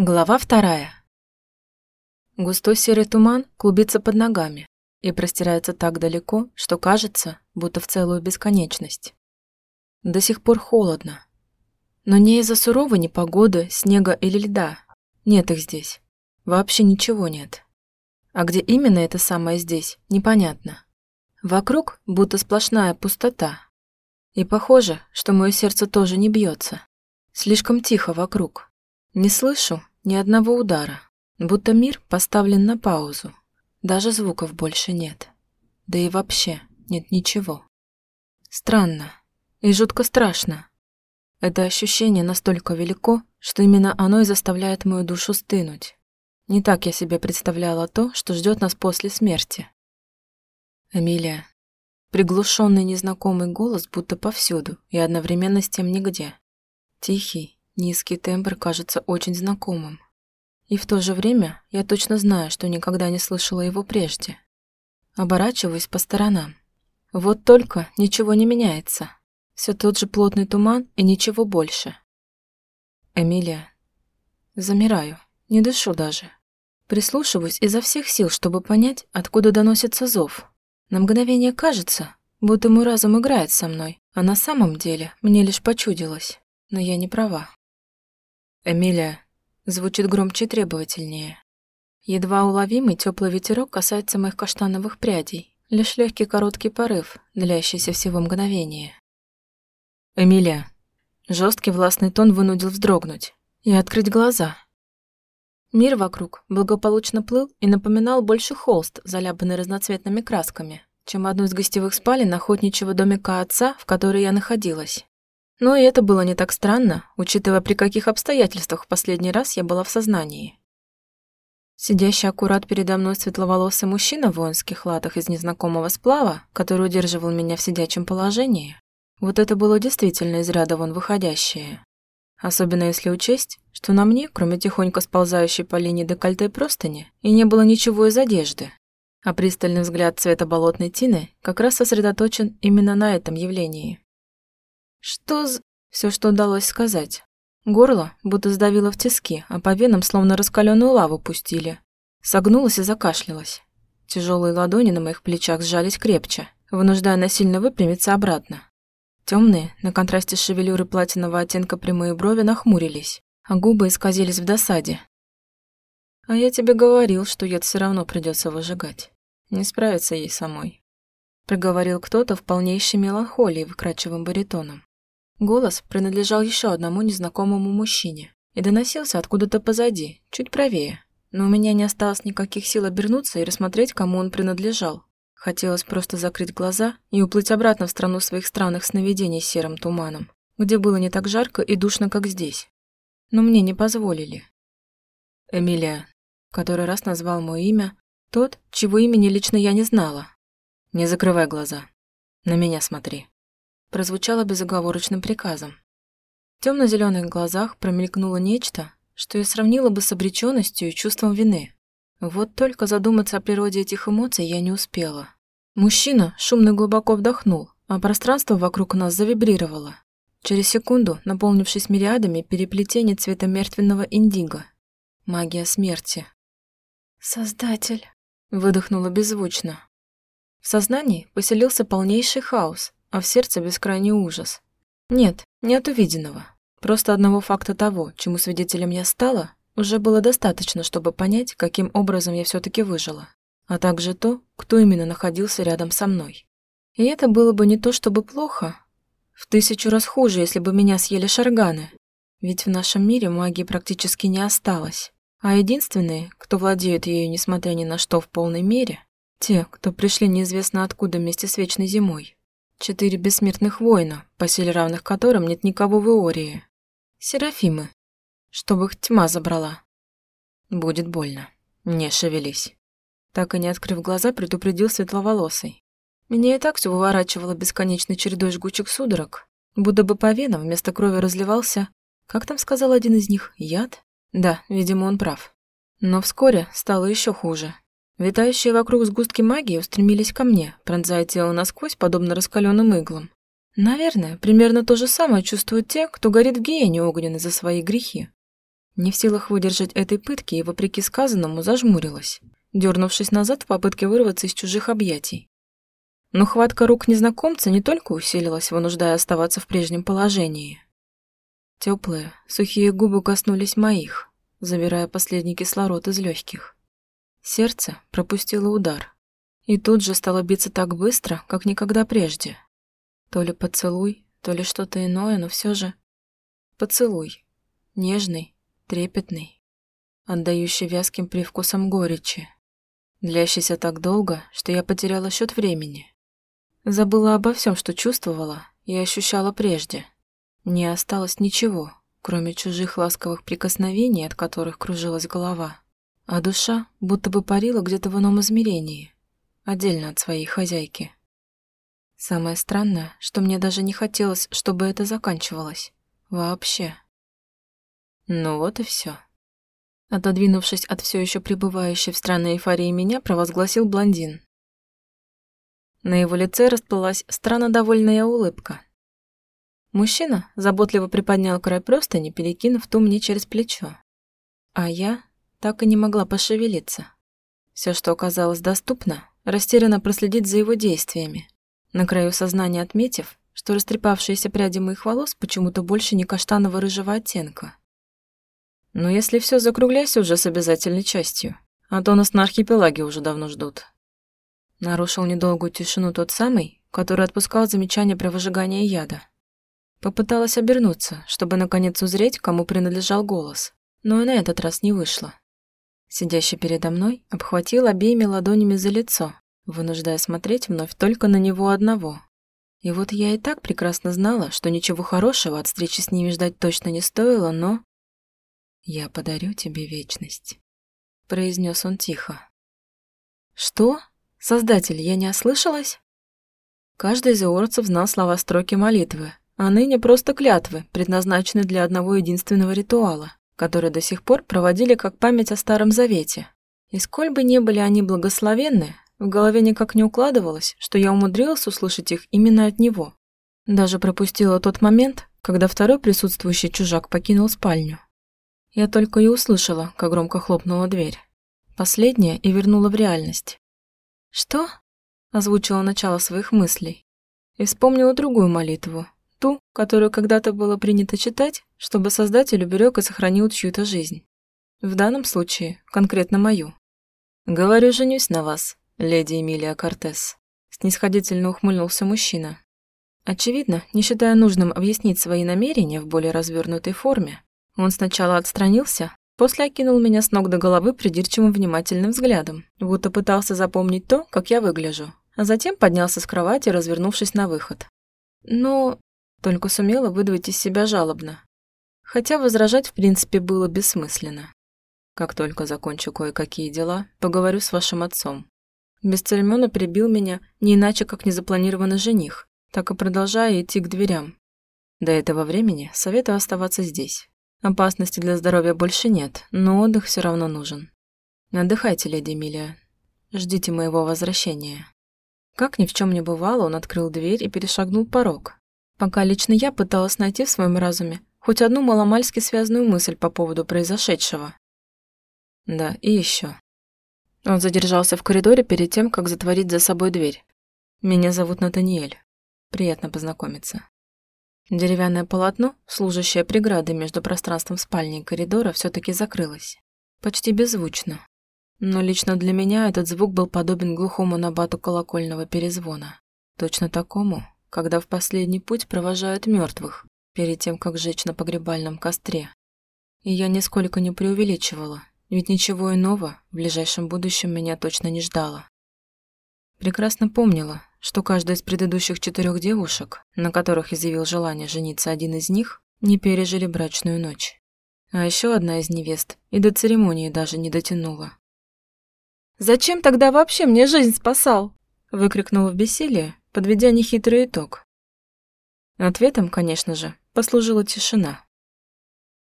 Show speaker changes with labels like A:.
A: Глава вторая. Густой серый туман клубится под ногами и простирается так далеко, что кажется, будто в целую бесконечность. До сих пор холодно. Но не из-за суровой непогоды, снега или льда. Нет их здесь. Вообще ничего нет. А где именно это самое здесь, непонятно. Вокруг будто сплошная пустота. И похоже, что мое сердце тоже не бьется. Слишком тихо вокруг. Не слышу ни одного удара, будто мир поставлен на паузу. Даже звуков больше нет. Да и вообще нет ничего. Странно и жутко страшно. Это ощущение настолько велико, что именно оно и заставляет мою душу стынуть. Не так я себе представляла то, что ждет нас после смерти. Эмилия. Приглушенный незнакомый голос будто повсюду и одновременно с тем нигде. Тихий, Низкий тембр кажется очень знакомым. И в то же время я точно знаю, что никогда не слышала его прежде. Оборачиваюсь по сторонам. Вот только ничего не меняется. Все тот же плотный туман и ничего больше. Эмилия. Замираю, не дышу даже. Прислушиваюсь изо всех сил, чтобы понять, откуда доносится зов. На мгновение кажется, будто мой разум играет со мной, а на самом деле мне лишь почудилось. Но я не права. «Эмилия!» Звучит громче и требовательнее. Едва уловимый теплый ветерок касается моих каштановых прядей. Лишь легкий короткий порыв, длящийся всего мгновения. «Эмилия!» Жесткий властный тон вынудил вздрогнуть и открыть глаза. Мир вокруг благополучно плыл и напоминал больше холст, заляпанный разноцветными красками, чем одну из гостевых спален охотничьего домика отца, в которой я находилась. Но и это было не так странно, учитывая, при каких обстоятельствах в последний раз я была в сознании. Сидящий аккурат передо мной светловолосый мужчина в воинских латах из незнакомого сплава, который удерживал меня в сидячем положении, вот это было действительно из ряда вон выходящее. Особенно если учесть, что на мне, кроме тихонько сползающей по линии декольте простыни, и не было ничего из одежды, а пристальный взгляд цвета болотной тины как раз сосредоточен именно на этом явлении. Что з... Все, что удалось сказать. Горло будто сдавило в тиски, а по венам словно раскаленную лаву пустили. Согнулась и закашлялась. Тяжелые ладони на моих плечах сжались крепче, вынуждая насильно выпрямиться обратно. Темные, на контрасте с шевелюрой платинового оттенка прямые брови нахмурились, а губы исказились в досаде. «А я тебе говорил, что яд все равно придется выжигать. Не справится ей самой», — проговорил кто-то в полнейшей меланхолии выкрачивым баритоном. Голос принадлежал еще одному незнакомому мужчине и доносился откуда-то позади, чуть правее. Но у меня не осталось никаких сил обернуться и рассмотреть, кому он принадлежал. Хотелось просто закрыть глаза и уплыть обратно в страну своих странных сновидений серым туманом, где было не так жарко и душно, как здесь. Но мне не позволили. Эмилия, который раз назвал мое имя, тот, чего имени лично я не знала. Не закрывай глаза. На меня смотри прозвучало безоговорочным приказом. В темно-зеленых глазах промелькнуло нечто, что я сравнила бы с обреченностью и чувством вины. Вот только задуматься о природе этих эмоций я не успела. Мужчина шумно глубоко вдохнул, а пространство вокруг нас завибрировало. Через секунду, наполнившись мириадами переплетений цвета мертвенного индиго. Магия смерти. «Создатель!» — выдохнула беззвучно. В сознании поселился полнейший хаос, а в сердце бескрайний ужас. Нет, не от увиденного. Просто одного факта того, чему свидетелем я стала, уже было достаточно, чтобы понять, каким образом я все таки выжила, а также то, кто именно находился рядом со мной. И это было бы не то чтобы плохо, в тысячу раз хуже, если бы меня съели шарганы, ведь в нашем мире магии практически не осталось, а единственные, кто владеет ею, несмотря ни на что в полной мере, те, кто пришли неизвестно откуда вместе с вечной зимой. Четыре бессмертных воина, по силе равных которым нет никого в Иории. Серафимы. Чтобы их тьма забрала. Будет больно. Не шевелись. Так и не открыв глаза, предупредил светловолосый. Меня и так все выворачивало бесконечной чередой жгучих судорог, будто бы по венам вместо крови разливался, как там сказал один из них, яд? Да, видимо, он прав. Но вскоре стало еще хуже. Витающие вокруг сгустки магии устремились ко мне, пронзая тело насквозь, подобно раскаленным иглам. Наверное, примерно то же самое чувствуют те, кто горит в гиене огненной за свои грехи. Не в силах выдержать этой пытки и, вопреки сказанному, зажмурилась, дернувшись назад в попытке вырваться из чужих объятий. Но хватка рук незнакомца не только усилилась, вынуждая оставаться в прежнем положении. Теплые, сухие губы коснулись моих, забирая последний кислород из легких. Сердце пропустило удар. И тут же стало биться так быстро, как никогда прежде. То ли поцелуй, то ли что-то иное, но все же... Поцелуй. Нежный, трепетный, отдающий вязким привкусом горечи, длящийся так долго, что я потеряла счет времени. Забыла обо всем, что чувствовала и ощущала прежде. Не осталось ничего, кроме чужих ласковых прикосновений, от которых кружилась голова. А душа будто бы парила где-то в ином измерении, отдельно от своей хозяйки. Самое странное, что мне даже не хотелось, чтобы это заканчивалось. Вообще. Ну вот и все. Отодвинувшись от все еще пребывающей в странной эйфории меня, провозгласил блондин. На его лице расплылась странно довольная улыбка. Мужчина заботливо приподнял край простыни, перекинув ту мне через плечо. А я так и не могла пошевелиться. Все, что оказалось доступно, растерянно проследить за его действиями, на краю сознания отметив, что растрепавшиеся пряди моих волос почему-то больше не каштаново-рыжего оттенка. Но если все закругляйся уже с обязательной частью, а то нас на архипелаге уже давно ждут. Нарушил недолгую тишину тот самый, который отпускал замечания про выжигание яда. Попыталась обернуться, чтобы наконец узреть, кому принадлежал голос, но и на этот раз не вышло. Сидящий передо мной обхватил обеими ладонями за лицо, вынуждая смотреть вновь только на него одного. И вот я и так прекрасно знала, что ничего хорошего от встречи с ними ждать точно не стоило, но... «Я подарю тебе вечность», — произнес он тихо. «Что?» Создатель, я не ослышалась? Каждый из иорцев знал слова строки молитвы, а ныне просто клятвы, предназначенные для одного единственного ритуала, который до сих пор проводили как память о Старом Завете. И сколь бы ни были они благословенны, в голове никак не укладывалось, что я умудрилась услышать их именно от него. Даже пропустила тот момент, когда второй присутствующий чужак покинул спальню. Я только и услышала, как громко хлопнула дверь. Последняя и вернула в реальность. «Что?» – озвучила начало своих мыслей. И вспомнила другую молитву, ту, которую когда-то было принято читать, чтобы Создатель уберег и сохранил чью-то жизнь. В данном случае конкретно мою. «Говорю, женюсь на вас, леди Эмилия Кортес», – снисходительно ухмыльнулся мужчина. Очевидно, не считая нужным объяснить свои намерения в более развернутой форме, он сначала отстранился, После окинул меня с ног до головы придирчивым внимательным взглядом, будто пытался запомнить то, как я выгляжу, а затем поднялся с кровати, развернувшись на выход. Но только сумела выдавить из себя жалобно. Хотя возражать в принципе было бессмысленно. Как только закончу кое-какие дела, поговорю с вашим отцом. Бесцеремонно прибил меня не иначе, как незапланированный жених, так и продолжая идти к дверям. До этого времени советую оставаться здесь. Опасности для здоровья больше нет, но отдых все равно нужен. Отдыхайте, леди Эмилия. Ждите моего возвращения. Как ни в чем не бывало, он открыл дверь и перешагнул порог. Пока лично я пыталась найти в своем разуме хоть одну маломальски связанную мысль по поводу произошедшего. Да, и еще. Он задержался в коридоре перед тем, как затворить за собой дверь. Меня зовут Натаниэль. Приятно познакомиться. Деревянное полотно, служащее преградой между пространством спальни и коридора, все таки закрылось. Почти беззвучно. Но лично для меня этот звук был подобен глухому набату колокольного перезвона. Точно такому, когда в последний путь провожают мертвых, перед тем, как жечь на погребальном костре. И я нисколько не преувеличивала, ведь ничего иного в ближайшем будущем меня точно не ждало. Прекрасно помнила, что каждая из предыдущих четырех девушек, на которых изъявил желание жениться один из них, не пережили брачную ночь. А еще одна из невест и до церемонии даже не дотянула. «Зачем тогда вообще мне жизнь спасал?» выкрикнула в бессилие, подведя нехитрый итог. Ответом, конечно же, послужила тишина.